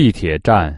地铁站